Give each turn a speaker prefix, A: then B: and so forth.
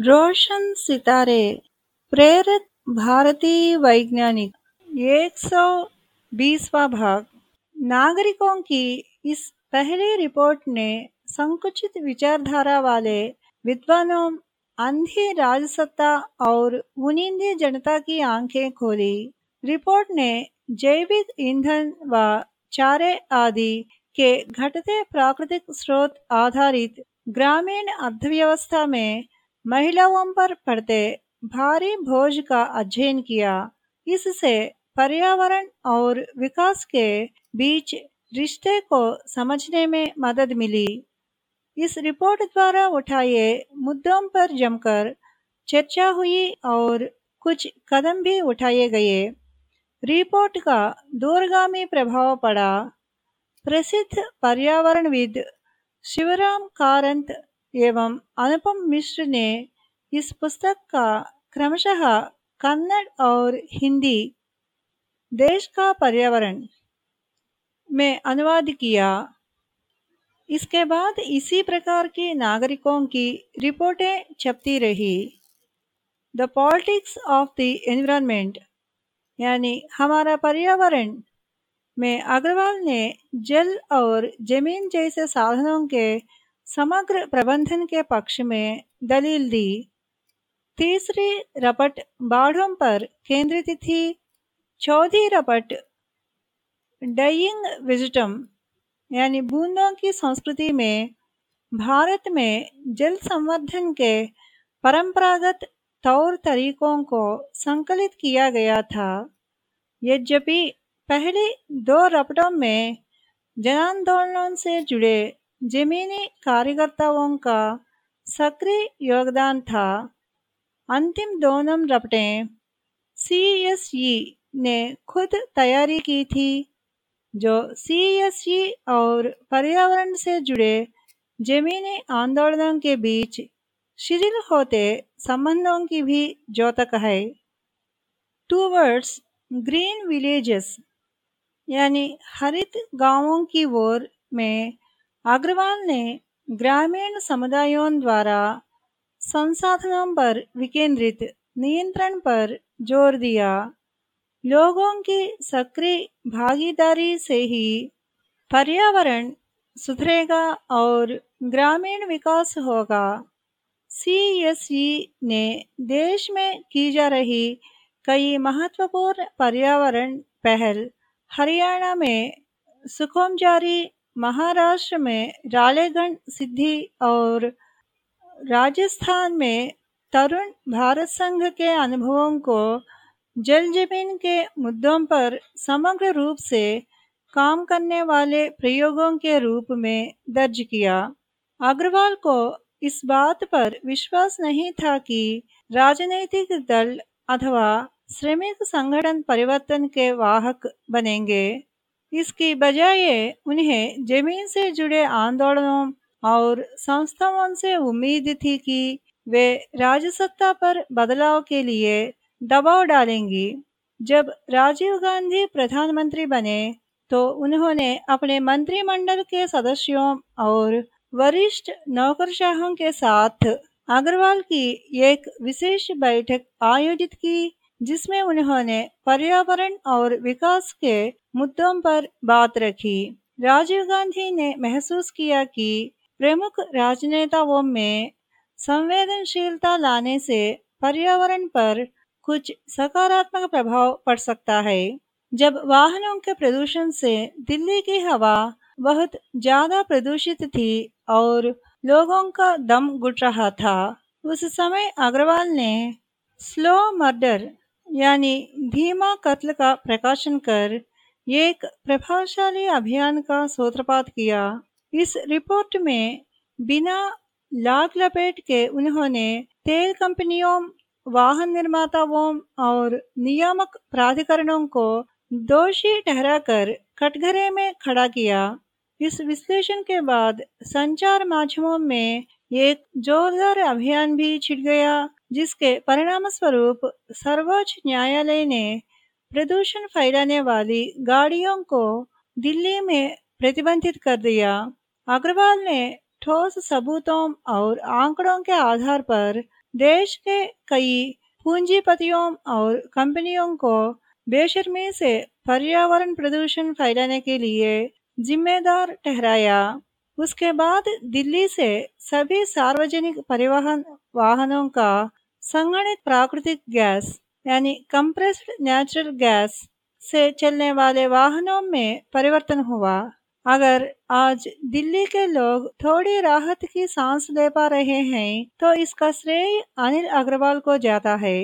A: रोशन सितारे, प्रेरित भारतीय वैज्ञानिक, एक सौ बीसवा भाग। नागरिकों की इस पहली रिपोर्ट ने संकुचित विचारधारा वाले विद्वानों, अंधी राजसत्ता और मुनिंदी जनता की आँखें खोली। रिपोर्ट ने जैविक ईंधन व चारे आदि के घटते प्राकृतिक स्रोत आधारित ग्रामीण अर्थव्यवस्था में महिलाओं पर पड़ते भारी बोझ का अध्ययन किया। इससे पर्यावरण और विकास के बीच रिश्ते को समझने में मदद मिली। इस रिपोर्ट द्वारा उठाए मुद्दों पर जमकर चर्चा हुई और कुछ कदम भी उठाए गए। रिपोर्ट का दूरगामी प्रभाव पड़ा। प्रसिद्ध पर्यावरणविद शिवराम कारंत एवं अनुपम मिश्र ने इस पुस्तक का क्रमशः कन्नड़ और हिंदी देश का पर्यावरण में अनुवाद किया। इसके बाद इसी प्रकार के नागरिकों की रिपोर्टें छपती रही। The politics of the environment यानी हमारा पर्यावरण में अग्रवाल ने जल और ज़मीन जैसे साधनों के समग्र प्रबंधन के पक्ष में दलील दी। तीसरी रपट बाढ़ों पर केंद्रित थी। चौथी रपट डइंग विजिटम, यानी बूंदों की संस्कृति में भारत में जल संवर्धन के परंपरागत तौर तरीकों को संकलित किया गया था। यद्यपि पहली दो रपटों में जनांदोलनों से जुड़े जमीनी कार्यकर्ताओं का सक्रिय योगदान था अंतिम दोनों रपटें सीएसई ने खुद तैयारी की थी जो सीएसई और पर्यावरण से जुड़े जमीनी आंदोलनों के बीच शिथिल होते संबंधों की भी ज्योतक है टूवर्ड्स ग्रीन विलेजेस यानी हरित गाँवों की ओर में अग्रवाल ने ग्रामीण समुदायों द्वारा संसाधनों पर विकेंद्रित नियंत्रण पर ज़ोर दिया। लोगों की सक्रिय भागीदारी से ही पर्यावरण सुधरेगा और ग्रामीण विकास होगा। सीएसई ने देश में की जा रही कई महत्वपूर्ण पर्यावरण पहल हरियाणा में सुखम जारी महाराष्ट्र में रालेगण सिद्धि और राजस्थान में तरुण भारत संघ के अनुभवों को जल ज़मीन के मुद्दों पर समग्र रूप से काम करने वाले प्रयोगों के रूप में दर्ज किया। अग्रवाल को इस बात पर विश्वास नहीं था कि राजनीतिक दल अथवा श्रमिक संगठन परिवर्तन के वाहक बनेंगे। इसकी बजाय उन्हें ज़मीन से जुड़े आंदोलनों और संस्थाओं से उम्मीद थी कि वे राजसत्ता पर बदलाव के लिए दबाव डालेंगी। जब राजीव गांधी प्रधानमंत्री बने तो उन्होंने अपने मंत्रिमंडल के सदस्यों और वरिष्ठ नौकरशाहों के साथ अग्रवाल की एक विशेष बैठक आयोजित की। जिसमें उन्होंने पर्यावरण और विकास के मुद्दों पर बात रखी। राजीव गांधी ने महसूस किया कि प्रमुख राजनेताओं में संवेदनशीलता लाने से पर्यावरण पर कुछ सकारात्मक प्रभाव पड़ सकता है। जब वाहनों के प्रदूषण से दिल्ली की हवा बहुत ज़्यादा प्रदूषित थी और लोगों का दम घुट रहा था, उस समय अग्रवाल ने स्लो मर्डर यानी धीमा कत्ल का प्रकाशन कर एक प्रभावशाली अभियान का सूत्रपात किया। इस रिपोर्ट में बिना लाग लपेट के उन्होंने तेल कंपनियों, वाहन निर्माताओं और नियामक प्राधिकरणों को दोषी ठहराकर कटघरे में खड़ा किया। इस विश्लेषण के बाद संचार माध्यमों में एक जोरदार अभियान भी छिड़ गया, जिसके परिणाम स्वरूप सर्वोच्च न्यायालय ने प्रदूषण फैलाने वाली गाड़ियों को दिल्ली में प्रतिबंधित कर दिया। अग्रवाल ने ठोस सबूतों और आंकड़ों के आधार पर देश के कई पूंजीपतियों और कंपनियों को बेशर्मी से पर्यावरण प्रदूषण फैलाने के लिए जिम्मेदार ठहराया। उसके बाद दिल्ली से सभी सार्वजनिक परिवहन वाहनों का संगणित प्राकृतिक गैस, यानी कंप्रेस्ड नेचुरल गैस से चलने वाले वाहनों में परिवर्तन हुआ। अगर आज दिल्ली के लोग थोड़ी राहत की सांस ले पा रहे हैं तो इसका श्रेय अनिल अग्रवाल को जाता है।